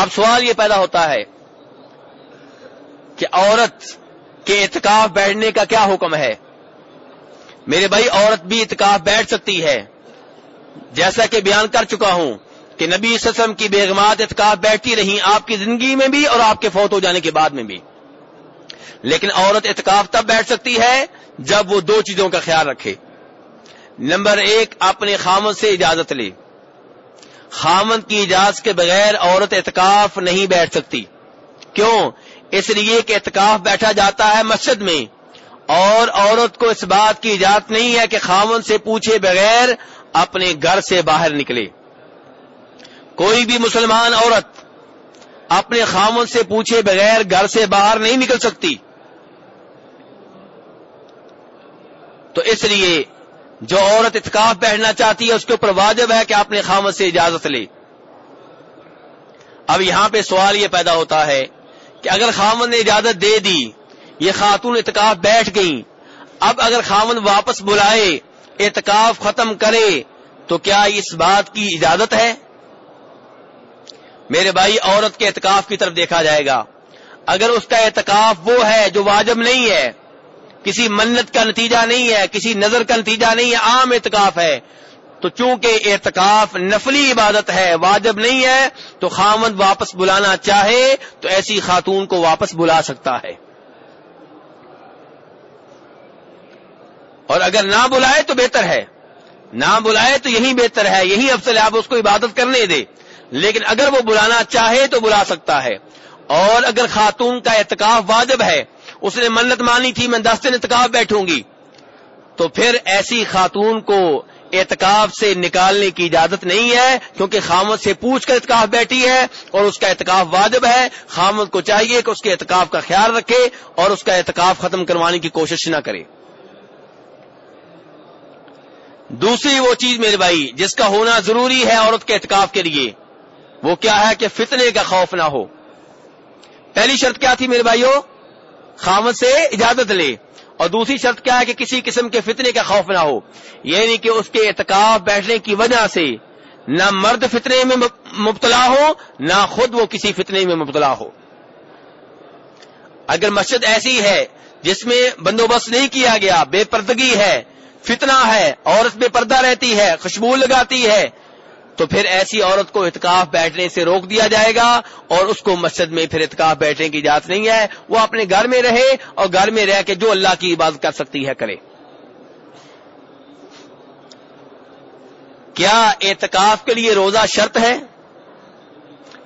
اب سوال یہ پیدا ہوتا ہے کہ عورت کے اعتکاف بیٹھنے کا کیا حکم ہے؟ میرے بھائی، عورت بھی اعتکاف بیٹھ سکتی ہے۔ جیسا کہ بیان کر چکا ہوں کہ نبی وسلم کی بیگمات اعتکاف بیٹھتی رہی آپ کی زندگی میں بھی اور آپ کے فوت ہو جانے کے بعد میں بھی۔ لیکن عورت اعتکاف تب بیٹھ سکتی ہے جب وہ دو چیزوں کا خیال رکھے۔ نمبر ایک، اپنے خامن سے اجازت لے۔ خامن کی اجازت کے بغیر عورت اعتکاف نہیں بیٹھ سکتی۔ کیوں؟ اس لیے کہ اعتکاف بیٹھا جاتا ہے مسجد میں۔ اور عورت کو اس بات کی اجازت نہیں ہے کہ خامن سے پوچھے بغیر اپنے گھر سے باہر نکلے۔ کوئی بھی مسلمان عورت اپنے خامن سے پوچھے بغیر گھر سے باہر نہیں نکل سکتی۔ تو اس لیے جو عورت اتکاف بیٹھنا چاہتی ہے، اس کے اوپر واجب ہے کہ اپنے خامد سے اجازت لے اب یہاں پہ سوال یہ پیدا ہوتا ہے کہ اگر خامن نے اجازت دے دی، یہ خاتون اتکاف بیٹھ گئی اب اگر خامن واپس بلائے اعتکاف ختم کرے، تو کیا اس بات کی اجازت ہے؟ میرے بھائی، عورت کے اعتکاف کی طرف دیکھا جائے گا۔ اگر اس کا اعتکاف وہ ہے جو واجب نہیں ہے کسی منت کا نتیجہ نہیں ہے، کسی نظر کا نتیجہ نہیں ہے، عام اعتکاف ہے۔ تو چونکہ اعتکاف نفلی عبادت ہے، واجب نہیں ہے، تو خامد واپس بلانا چاہے تو ایسی خاتون کو واپس بلا سکتا ہے۔ اور اگر نہ بلائے تو بہتر ہے۔ نہ بلائے تو یہی بہتر ہے، یہی افضل ہے، آپ اس کو عبادت کرنے دے لیکن اگر وہ بلانا چاہے تو بلا سکتا ہے۔ اور اگر خاتون کا اعتکاف واجب ہے اس نے منت مانی تھی، میں دس دن اعتکاف بیٹھوں گی۔ تو پھر ایسی خاتون کو اعتکاف سے نکالنے کی اجازت نہیں ہے، کیونکہ خامد سے پوچھ کر اعتکاف بیٹھی ہے اور اس کا اعتکاف واجب ہے۔ خامد کو چاہیے کہ اس کے اعتکاف کا خیال رکھے اور اس کا اعتکاف ختم کروانے کی کوشش نہ کرے۔ دوسری وہ چیز میرے بھائی، جس کا ہونا ضروری ہے عورت کے اعتکاف کے لیے، وہ کیا ہے کہ فتنے کا خوف نہ ہو۔ پہلی شرط کیا تھی میرے بھائیوں؟ خامد سے اجازت لے۔ اور دوسری شرط کیا ہے کہ کسی قسم کے فتنے کا خوف نہ ہو۔ یعنی کہ اس کے اعتکاف بیٹھنے کی وجہ سے نہ مرد فتنے میں مبتلا ہو، نہ خود وہ کسی فتنے میں مبتلا ہو۔ اگر مسجد ایسی ہے جس میں بندوبست نہیں کیا گیا، بے پردگی ہے، فتنہ ہے عورت بے پردہ رہتی ہے، خوشبو لگاتی ہے تو پھر ایسی عورت کو اتکاف بیٹھنے سے روک دیا جائے گا اور اس کو مسجد میں پھر اتکاف بیٹھنے کی اجازت نہیں ہے۔ وہ اپنے گھر میں رہے اور گھر میں رہ کے جو اللہ کی عبادت کر سکتی ہے کرے۔ کیا اعتکاف کے لیے روزہ شرط ہے؟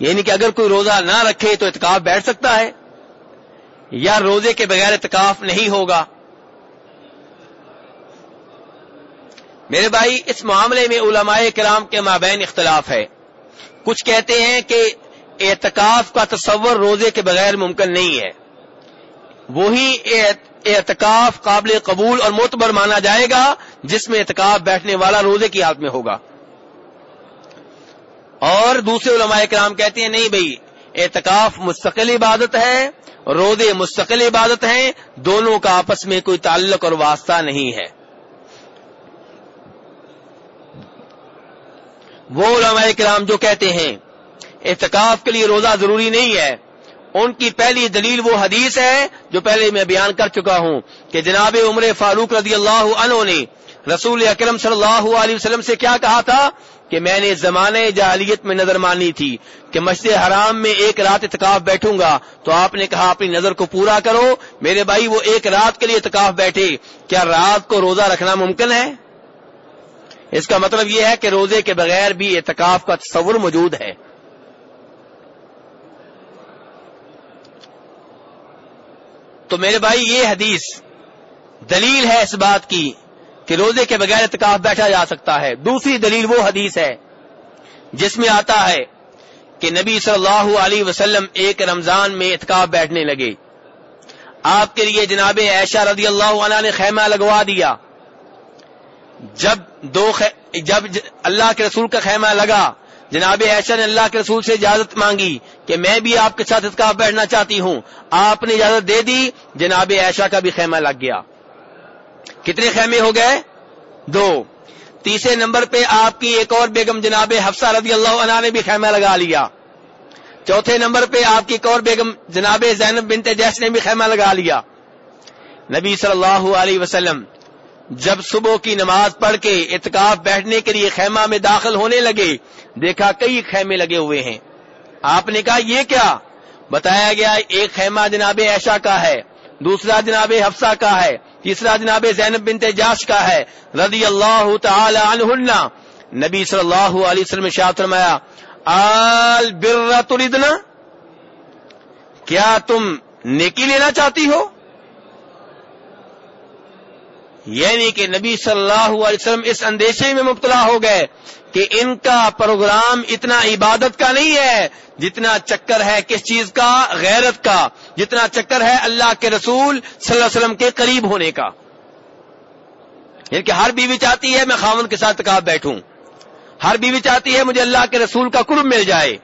یعنی کہ اگر کوئی روزہ نہ رکھے تو اتکاف بیٹھ سکتا ہے یا روزے کے بغیر اتکاف نہیں ہوگا؟ میرے بھائی، اس معاملے میں علماء کرام کے مابین اختلاف ہے۔ کچھ کہتے ہیں کہ اعتکاف کا تصور روزے کے بغیر ممکن نہیں ہے۔ وہی اعتکاف قابل قبول اور معتبر مانا جائے گا، جس میں اعتکاف بیٹھنے والا روزے کی حالت میں ہوگا۔ اور دوسرے علماء کرام کہتے ہیں، نہیں بھائی، اعتکاف مستقل عبادت ہے، روزے مستقل عبادت ہیں، دونوں کا آپس میں کوئی تعلق اور واسطہ نہیں ہے۔ وہ علماء کرام جو کہتے ہیں احتکاف کے لیے روزہ ضروری نہیں ہے۔ ان کی پہلی دلیل وہ حدیث ہے جو پہلے میں بیان کر چکا ہوں کہ جناب عمر فاروق رضی اللہ عنہ نے رسول اکرم صلی اللہ علیہ وسلم سے کیا کہا تھا کہ میں نے زمانے جاہلیت میں نظر مانی تھی کہ مسجد حرام میں ایک رات اتکاف بیٹھوں گا۔ تو آپ نے کہا اپنی نظر کو پورا کرو۔ میرے بھائی وہ ایک رات کے لیے اتکاف بیٹھے۔ کیا رات کو روزہ رکھنا ممکن ہے؟ اس کا مطلب یہ ہے کہ روزے کے بغیر بھی اعتکاف کا تصور موجود ہے۔ تو میرے بھائی، یہ حدیث دلیل ہے اس بات کی کہ روزے کے بغیر اعتکاف بیٹھا جا سکتا ہے۔ دوسری دلیل وہ حدیث ہے جس میں آتا ہے کہ نبی صلی اللہ علیہ وسلم ایک رمضان میں اعتکاف بیٹھنے لگے۔ آپ کے لیے جناب عائشہ رضی اللہ عنہ نے خیمہ لگوا دیا۔ جب دو خ... جب اللہ کے رسول کا خیمہ لگا، جناب ایشا نے اللہ کے رسول سے اجازت مانگی کہ میں بھی آپ کے ساتھ اتکاف بیٹھنا چاہتی ہوں۔ آپ نے اجازت دے دی، جناب ایشا کا بھی خیمہ لگ گیا۔ کتنے خیمے ہو گئے؟ دو۔ تیسرے نمبر پہ آپ کی ایک اور بیگم جناب حفصہ رضی اللہ عنہ نے بھی خیمہ لگا لیا۔ چوتھے نمبر پہ آپ کی کور بیگم جناب زینب بنت جیس نے بھی خیمہ لگا لیا۔ نبی صلی اللہ علیہ وسلم جب صبح کی نماز پڑھ کے اتکاف بیٹھنے کے لیے خیمہ میں داخل ہونے لگے، دیکھا کئی خیمے لگے ہوئے ہیں۔ آپ نے کہا، یہ کیا؟ بتایا گیا، ایک خیمہ جناب ایشا کا ہے، دوسرا جناب حفصہ کا ہے، تیسرا جناب زینب بنت جاش کا ہے، رضی اللہ تعالی عنہ نبی صلی اللہ علیہ وسلم شاہ فرمایا، آل بر تردنا کیا تم نیکی لینا چاہتی ہو؟ یعنی کہ نبی صلی اللہ علیہ وسلم اس اندیشے میں مبتلا ہو گئے کہ ان کا پروگرام اتنا عبادت کا نہیں ہے جتنا چکر ہے کس چیز کا؟ غیرت کا۔ جتنا چکر ہے اللہ کے رسول صلی اللہ علیہ وسلم کے قریب ہونے کا۔ یعنی کہ ہر بیوی چاہتی ہے میں خامن کے ساتھ کہا بیٹھوں۔ ہر بیوی چاہتی ہے مجھے اللہ کے رسول کا قرب مل جائے۔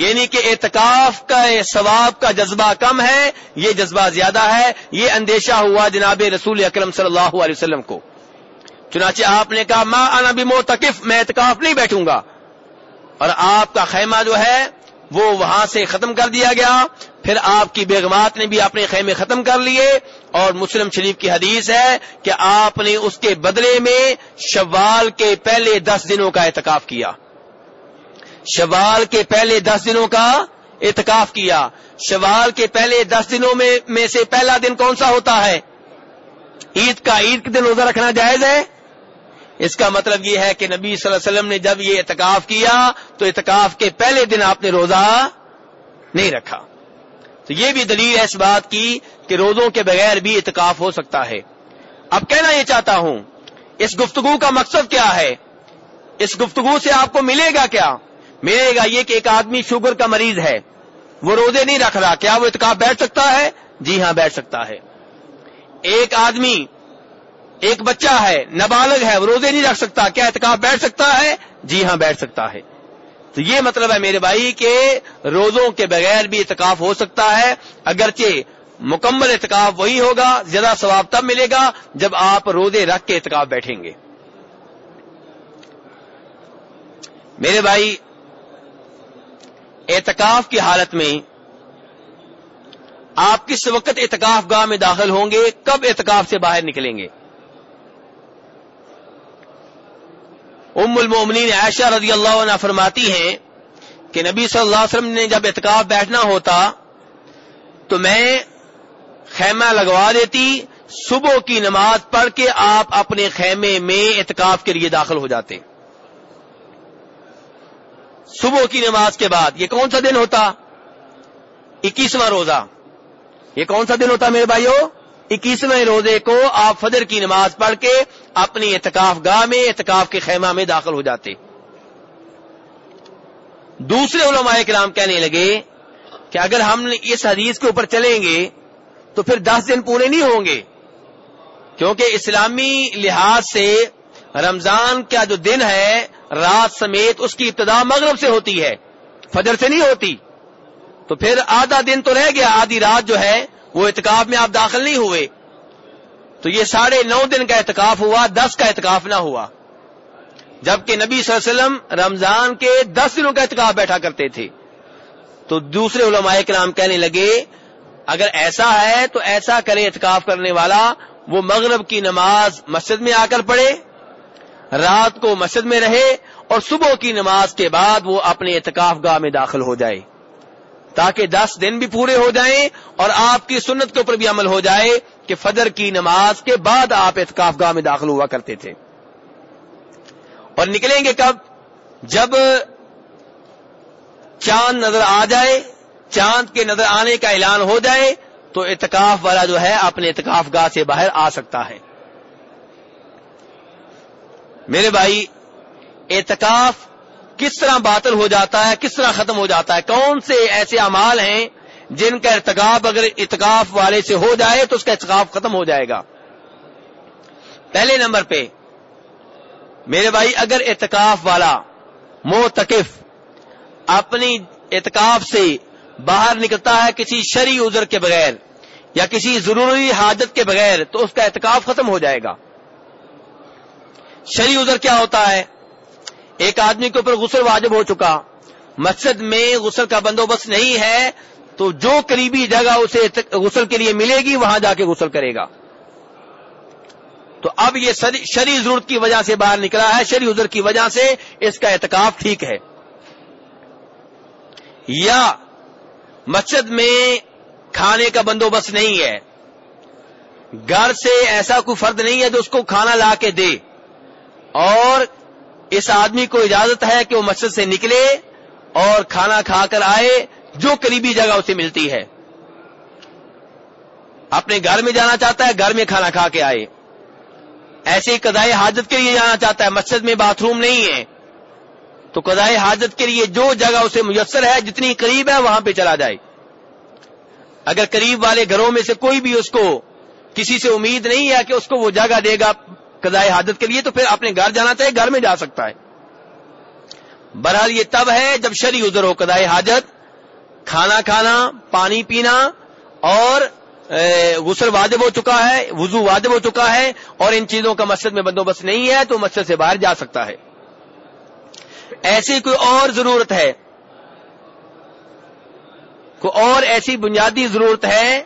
یعنی کہ اعتکاف کا، ثواب کا جذبہ کم ہے، یہ جذبہ زیادہ ہے، یہ اندیشہ ہوا جناب رسول اکرم صلی اللہ علیہ وسلم کو۔ چنانچہ آپ نے کہا، ماں انا بھی موتقف میں اعتکاف نہیں بیٹھوں گا۔ اور آپ کا خیمہ جو ہے، وہ وہاں سے ختم کر دیا گیا۔ پھر آپ کی بیگمات نے بھی اپنے خیمے ختم کر لیے۔ اور مسلم شریف کی حدیث ہے کہ آپ نے اس کے بدلے میں شوال کے پہلے دس دنوں کا اعتکاف کیا۔ شوال کے پہلے دس دنوں کا اعتکاف کیا۔ شوال کے پہلے دس دنوں میں میں سے پہلا دن کون سا ہوتا ہے؟ عید کا۔ عید کے دن روزہ رکھنا جائز ہے؟ اس کا مطلب یہ ہے کہ نبی صلی اللہ علیہ وسلم نے جب یہ اعتکاف کیا تو اعتکاف کے پہلے دن آپ نے روزہ نہیں رکھا۔ تو یہ بھی دلیل ہے اس بات کی کہ روزوں کے بغیر بھی اعتکاف ہو سکتا ہے۔ اب کہنا یہ چاہتا ہوں، اس گفتگو کا مقصد کیا ہے؟ اس گفتگو سے آپ کو ملے گا کیا؟ ملے گا یہ کہ ایک آدمی شوگر کا مریض ہے۔ وہ روزے نہیں رکھ رہا، کیا وہ اتکاف بیٹھ سکتا ہے؟ جی ہاں بیٹھ سکتا ہے۔ ایک آدمی، ایک بچہ ہے، نابالغ ہے، وہ روزے نہیں رکھ سکتا، کیا اتکاف بیٹھ سکتا ہے؟ جی ہاں بیٹھ سکتا ہے۔ تو یہ مطلب ہے میرے بھائی کہ روزوں کے بغیر بھی اتکاف ہو سکتا ہے، اگرچہ مکمل اتکاف وہی ہوگا، زیادہ ثواب تب ملے گا جب آپ روزے رکھ کے اتکاف بیٹھیں گے۔ میرے بھائی اعتکاف کی حالت میں آپ کس وقت اعتکاف گاہ میں داخل ہوں گے، کب اعتکاف سے باہر نکلیں گے؟ ام المومنین عائشہ رضی اللہ عنہ فرماتی ہیں کہ نبی صلی اللہ علیہ وسلم نے جب اعتکاف بیٹھنا ہوتا تو میں خیمہ لگوا دیتی، صبح کی نماز پڑھ کے آپ اپنے خیمے میں اعتکاف کے لیے داخل ہو جاتے۔ صبح کی نماز کے بعد، یہ کون سا دن ہوتا؟ اکیسواں روزہ۔ یہ کون سا دن ہوتا میرے بھائیو؟ اکیسویں روزے کو آپ فجر کی نماز پڑھ کے اپنی اعتکاف گاہ میں، اعتکاف کے خیمہ میں داخل ہو جاتے۔ دوسرے علماء کرام کہنے لگے کہ اگر ہم اس حدیث کے اوپر چلیں گے تو پھر دس دن پورے نہیں ہوں گے۔ کیونکہ اسلامی لحاظ سے رمضان کا جو دن ہے رات سمیت اس کی ابتدا مغرب سے ہوتی ہے، فجر سے نہیں ہوتی۔ تو پھر آدھا دن تو رہ گیا، آدھی رات جو ہے وہ اعتکاف میں آپ داخل نہیں ہوئے۔ تو یہ ساڑھے نو دن کا اعتکاف ہوا، دس کا اعتکاف نہ ہوا۔ جبکہ نبی صلی اللہ علیہ وسلم رمضان کے دس دنوں کا اعتکاف بیٹھا کرتے تھے۔ تو دوسرے علماء کے نام کہنے لگے، اگر ایسا ہے تو ایسا کرے اعتکاف کرنے والا، وہ مغرب کی نماز مسجد میں آ کر پڑھے۔ رات کو مسجد میں رہے اور صبح کی نماز کے بعد وہ اپنے اعتکاف گاہ میں داخل ہو جائے۔ تاکہ دس دن بھی پورے ہو جائیں اور آپ کی سنت کے اوپر بھی عمل ہو جائے کہ فجر کی نماز کے بعد آپ اعتکاف گاہ میں داخل ہوا کرتے تھے۔ اور نکلیں گے کب؟ جب چاند نظر آ جائے، چاند کے نظر آنے کا اعلان ہو جائے، تو اعتکاف والا جو ہے اپنے اعتکاف گاہ سے باہر آ سکتا ہے۔ میرے بھائی، اعتکاف کس طرح باطل ہو جاتا ہے، کس طرح ختم ہو جاتا ہے؟ کون سے ایسے امال ہیں جن کا ارتکاب اگر اتکاف والے سے ہو جائے تو اس کا اتکاف ختم ہو جائے گا؟ پہلے نمبر پہ، میرے بھائی، اگر اعتکاف والا موتقف اپنی اعتکاف سے باہر نکلتا ہے کسی شری عذر کے بغیر یا کسی ضروری حاجت کے بغیر تو اس کا اعتکاف ختم ہو جائے گا۔ شری عذر کیا ہوتا ہے؟ ایک آدمی کے اوپر غسل واجب ہو چکا۔ مسجد میں غسل کا بندوبست نہیں ہے، تو جو قریبی جگہ اسے غسل کے لیے ملے گی، وہاں جا کے غسل کرے گا۔ تو اب یہ شری ضرورت کی وجہ سے باہر نکلا ہے۔ شری عذر کی وجہ سے اس کا اعتکاف ٹھیک ہے۔ یا مسجد میں کھانے کا بندوبست نہیں ہے۔ گھر سے ایسا کوئی فرد نہیں ہے جو اس کو کھانا لا کے دے۔ اور اس آدمی کو اجازت ہے کہ وہ مسجد سے نکلے اور کھانا کھا کر آئے، جو قریبی جگہ اسے ملتی ہے۔ اپنے گھر میں جانا چاہتا ہے، گھر میں کھانا کھا کے آئے۔ ایسے ہی حاجت کے لیے جانا چاہتا ہے، مسجد میں باتھ روم نہیں ہے۔ تو قدائے حاجت کے لیے جو جگہ اسے میسر ہے، جتنی قریب ہے، وہاں پہ چلا جائے۔ اگر قریب والے گھروں میں سے کوئی بھی اس کو کسی سے امید نہیں ہے کہ اس کو وہ جگہ دے گا قدائے حاجت کے لیے تو پھر اپنے گھر جانا چاہے گھر میں جا سکتا ہے۔ بہرحال یہ تب ہے جب شری ادھر ہو قدائے حاجت، کھانا کھانا، پانی پینا اور غسل واجب ہو چکا ہے، وضو واجب ہو چکا ہے اور ان چیزوں کا مسجد میں بندوبست نہیں ہے تو مسجد سے باہر جا سکتا ہے۔ ایسی کوئی اور ضرورت ہے؟ کوئی اور ایسی بنیادی ضرورت ہے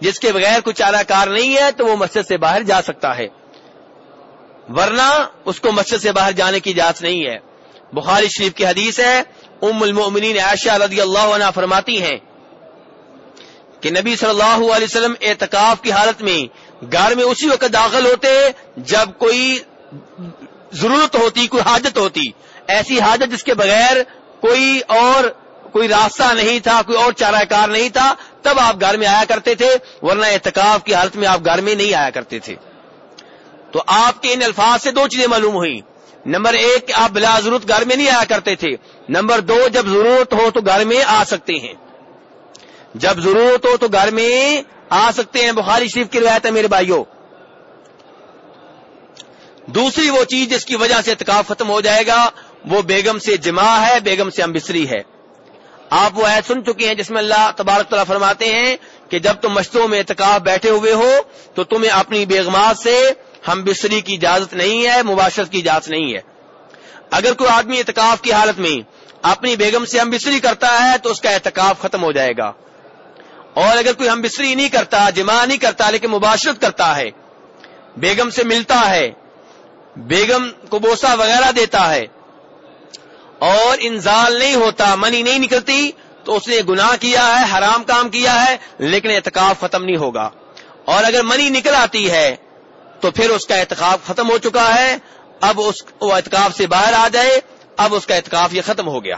جس کے بغیر کوئی چارہ کار نہیں ہے تو وہ مسجد سے باہر جا سکتا ہے۔ ورنہ اس کو مسجد سے باہر جانے کی اجازت نہیں ہے۔ بخاری شریف کی حدیث ہے، ام المؤمنین عائشہ رضی اللہ عنہ فرماتی ہیں کہ نبی صلی اللہ علیہ وسلم اعتکاف کی حالت میں گھر میں اسی وقت داخل ہوتے جب کوئی ضرورت ہوتی، کوئی حاجت ہوتی۔ ایسی حاجت جس کے بغیر کوئی اور کوئی راستہ نہیں تھا، کوئی اور چارہ کار نہیں تھا، تب آپ گھر میں آیا کرتے تھے، ورنہ اعتکاف کی حالت میں آپ گھر میں نہیں آیا کرتے تھے۔ تو آپ کے ان الفاظ سے دو چیزیں معلوم ہوئی نمبر ایک آپ بلا ضرورت گھر میں نہیں آیا کرتے تھے۔ نمبر دو، جب ضرورت ہو تو گھر میں آ سکتے ہیں۔ جب ضرورت ہو تو گھر میں آ سکتے ہیں۔ بخاری شریف کی روایت ہے میرے بھائیوں۔ دوسری وہ چیز جس کی وجہ سے اتکاف ختم ہو جائے گا، وہ بیگم سے جمع ہے، بیگم سے امبسری ہے۔ آپ وہ ایسا سن چکے ہیں جس میں اللہ تبارک تعالیٰ فرماتے ہیں کہ جب تم مشتوں میں اتکاف بیٹھے ہوئے ہو تو تمہیں اپنی بیگمات سے ہم بستری کی اجازت نہیں ہے، مباشرت کی اجازت نہیں ہے۔ اگر کوئی آدمی اعتکاف کی حالت میں اپنی بیگم سے ہم بستری کرتا ہے تو اس کا اعتکاف ختم ہو جائے گا۔ اور اگر کوئی ہم بستری نہیں کرتا جمع نہیں کرتا، لیکن مباشرت کرتا ہے، بیگم سے ملتا ہے، بیگم کو بوسا وغیرہ دیتا ہے اور انزال نہیں ہوتا، منی نہیں نکلتی، تو اس نے گناہ کیا ہے، حرام کام کیا ہے، لیکن اعتکاف ختم نہیں ہوگا۔ اور اگر منی نکل آتی ہے تو پھر اس کا اعتکاف ختم ہو چکا ہے۔ اب اس وہ اعتکاف سے باہر آ جائے۔ اب اس کا اعتکاف یہ ختم ہو گیا۔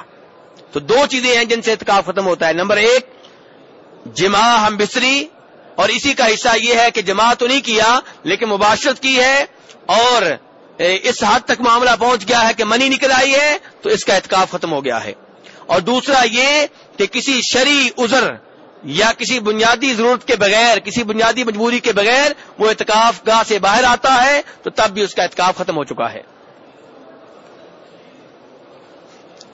تو دو چیزیں ہیں جن سے اعتکاف ختم ہوتا ہے۔ نمبر ایک جمع ہم بسری اور اسی کا حصہ یہ ہے کہ جمع تو نہیں کیا، لیکن مباشرت کی ہے۔ اور اس حد تک معاملہ پہنچ گیا ہے کہ منی نکل آئی ہے، تو اس کا اعتکاف ختم ہو گیا ہے۔ اور دوسرا یہ کہ کسی شری عذر یا کسی بنیادی ضرورت کے بغیر، کسی بنیادی مجبوری کے بغیر وہ اعتکاف گاہ سے باہر آتا ہے، تو تب بھی اس کا اعتکاف ختم ہو چکا ہے۔